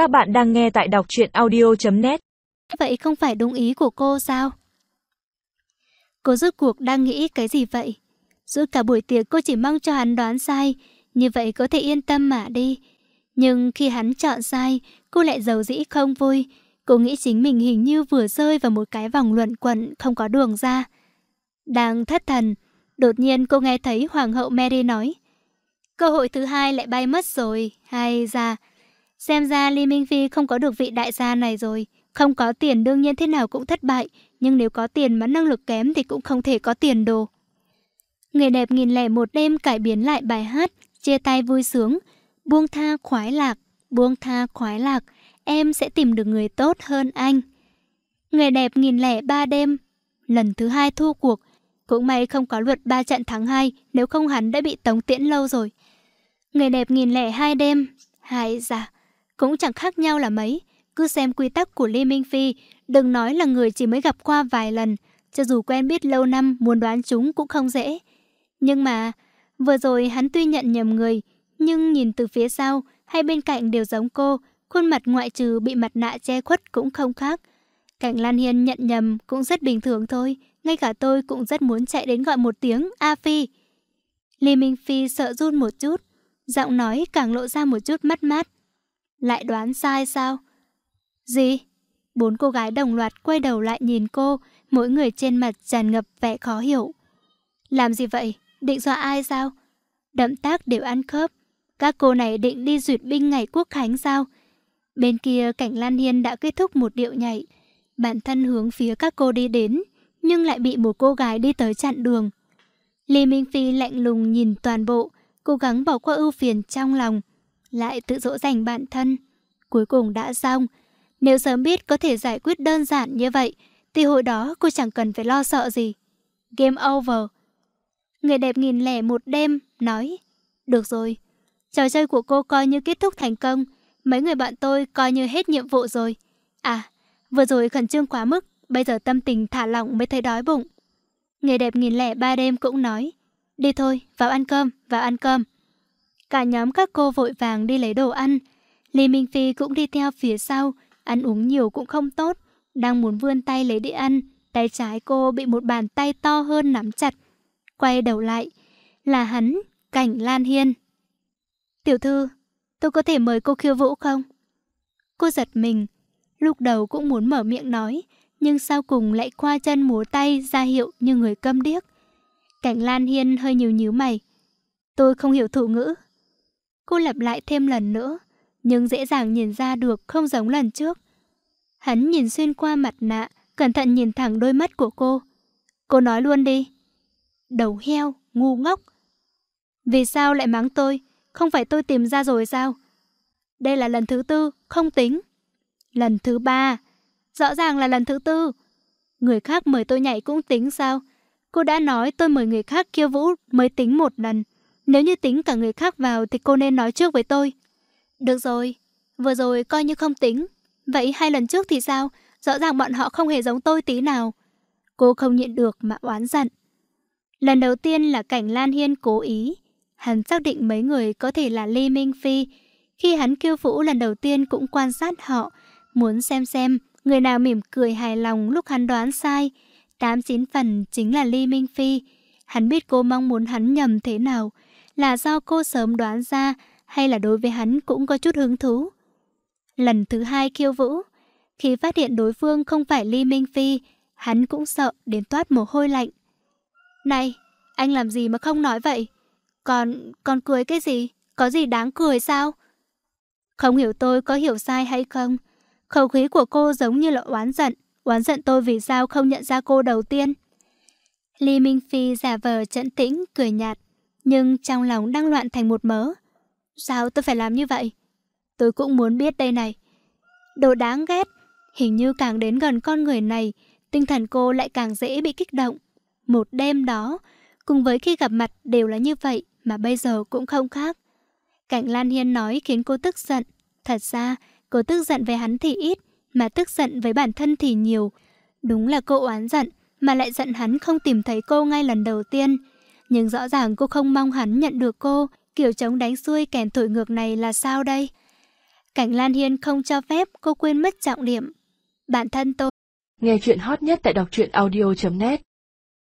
Các bạn đang nghe tại đọc truyện audio.net Vậy không phải đúng ý của cô sao? Cô rốt cuộc đang nghĩ cái gì vậy? Suốt cả buổi tiệc cô chỉ mong cho hắn đoán sai, như vậy có thể yên tâm mà đi. Nhưng khi hắn chọn sai, cô lại giàu dĩ không vui. Cô nghĩ chính mình hình như vừa rơi vào một cái vòng luận quẩn không có đường ra. Đang thất thần, đột nhiên cô nghe thấy Hoàng hậu Mary nói Cơ hội thứ hai lại bay mất rồi, hay ra... Xem ra Lý Minh Phi không có được vị đại gia này rồi. Không có tiền đương nhiên thế nào cũng thất bại, nhưng nếu có tiền mà năng lực kém thì cũng không thể có tiền đồ. Người đẹp nghìn lẻ một đêm cải biến lại bài hát, chia tay vui sướng, buông tha khoái lạc, buông tha khoái lạc, em sẽ tìm được người tốt hơn anh. Người đẹp nghìn lẻ ba đêm, lần thứ hai thua cuộc, cũng may không có luật ba trận thắng hai, nếu không hắn đã bị tống tiễn lâu rồi. Người đẹp nghìn lẻ hai đêm, hai dạ, cũng chẳng khác nhau là mấy. Cứ xem quy tắc của Lê Minh Phi, đừng nói là người chỉ mới gặp qua vài lần, cho dù quen biết lâu năm muốn đoán chúng cũng không dễ. Nhưng mà, vừa rồi hắn tuy nhận nhầm người, nhưng nhìn từ phía sau, hai bên cạnh đều giống cô, khuôn mặt ngoại trừ bị mặt nạ che khuất cũng không khác. Cảnh Lan Hiên nhận nhầm cũng rất bình thường thôi, ngay cả tôi cũng rất muốn chạy đến gọi một tiếng A Phi. Lê Minh Phi sợ run một chút, giọng nói càng lộ ra một chút mất mát. Lại đoán sai sao? Gì? Bốn cô gái đồng loạt quay đầu lại nhìn cô, mỗi người trên mặt tràn ngập vẻ khó hiểu. Làm gì vậy? Định dọa ai sao? Động tác đều ăn khớp. Các cô này định đi duyệt binh ngày quốc khánh sao? Bên kia cảnh Lan Hiên đã kết thúc một điệu nhảy. Bản thân hướng phía các cô đi đến, nhưng lại bị một cô gái đi tới chặn đường. Lê Minh Phi lạnh lùng nhìn toàn bộ, cố gắng bỏ qua ưu phiền trong lòng, lại tự dỗ dành bản thân. Cuối cùng đã xong. Nếu sớm biết có thể giải quyết đơn giản như vậy, thì hồi đó cô chẳng cần phải lo sợ gì. Game over. Người đẹp nghìn lẻ một đêm, nói. Được rồi, trò chơi của cô coi như kết thúc thành công. Mấy người bạn tôi coi như hết nhiệm vụ rồi. À, vừa rồi khẩn trương quá mức, bây giờ tâm tình thả lỏng mới thấy đói bụng. Người đẹp nghìn lẻ ba đêm cũng nói. Đi thôi, vào ăn cơm, vào ăn cơm. Cả nhóm các cô vội vàng đi lấy đồ ăn. Lý Minh Phi cũng đi theo phía sau, ăn uống nhiều cũng không tốt. Đang muốn vươn tay lấy đĩa ăn, tay trái cô bị một bàn tay to hơn nắm chặt. Quay đầu lại, là hắn, Cảnh Lan Hiên. Tiểu thư, tôi có thể mời cô khiêu vũ không? Cô giật mình, lúc đầu cũng muốn mở miệng nói, nhưng sau cùng lại qua chân múa tay ra hiệu như người câm điếc. Cảnh Lan Hiên hơi nhiều nhíu mày. Tôi không hiểu thủ ngữ, Cô lặp lại thêm lần nữa, nhưng dễ dàng nhìn ra được không giống lần trước. Hắn nhìn xuyên qua mặt nạ, cẩn thận nhìn thẳng đôi mắt của cô. Cô nói luôn đi. Đầu heo, ngu ngốc. Vì sao lại mắng tôi? Không phải tôi tìm ra rồi sao? Đây là lần thứ tư, không tính. Lần thứ ba, rõ ràng là lần thứ tư. Người khác mời tôi nhảy cũng tính sao? Cô đã nói tôi mời người khác khiêu vũ mới tính một lần. Nếu như tính cả người khác vào thì cô nên nói trước với tôi. Được rồi, vừa rồi coi như không tính. Vậy hai lần trước thì sao? Rõ ràng bọn họ không hề giống tôi tí nào. Cô không nhịn được mà oán giận. Lần đầu tiên là cảnh Lan Hiên cố ý. Hắn xác định mấy người có thể là Lê Minh Phi. Khi hắn kêu vũ lần đầu tiên cũng quan sát họ, muốn xem xem người nào mỉm cười hài lòng lúc hắn đoán sai. Tám chín phần chính là Lê Minh Phi. Hắn biết cô mong muốn hắn nhầm thế nào, là do cô sớm đoán ra hay là đối với hắn cũng có chút hứng thú. Lần thứ hai khiêu vũ, khi phát hiện đối phương không phải Ly Minh Phi, hắn cũng sợ đến toát mồ hôi lạnh. Này, anh làm gì mà không nói vậy? Còn, còn cười cái gì? Có gì đáng cười sao? Không hiểu tôi có hiểu sai hay không? Khẩu khí của cô giống như là oán giận. Oán giận tôi vì sao không nhận ra cô đầu tiên. Ly Minh Phi giả vờ trận tĩnh, cười nhạt nhưng trong lòng đang loạn thành một mớ. Sao tôi phải làm như vậy? Tôi cũng muốn biết đây này. Đồ đáng ghét, hình như càng đến gần con người này, tinh thần cô lại càng dễ bị kích động. Một đêm đó, cùng với khi gặp mặt đều là như vậy mà bây giờ cũng không khác. Cảnh Lan Hiên nói khiến cô tức giận. Thật ra, cô tức giận với hắn thì ít, mà tức giận với bản thân thì nhiều. Đúng là cô oán giận, mà lại giận hắn không tìm thấy cô ngay lần đầu tiên. Nhưng rõ ràng cô không mong hắn nhận được cô, kiểu chống đánh xuôi kèn thổi ngược này là sao đây? Cảnh Lan Hiên không cho phép cô quên mất trọng điểm. Bản thân tôi. Nghe chuyện hot nhất tại đọc truyện audio.net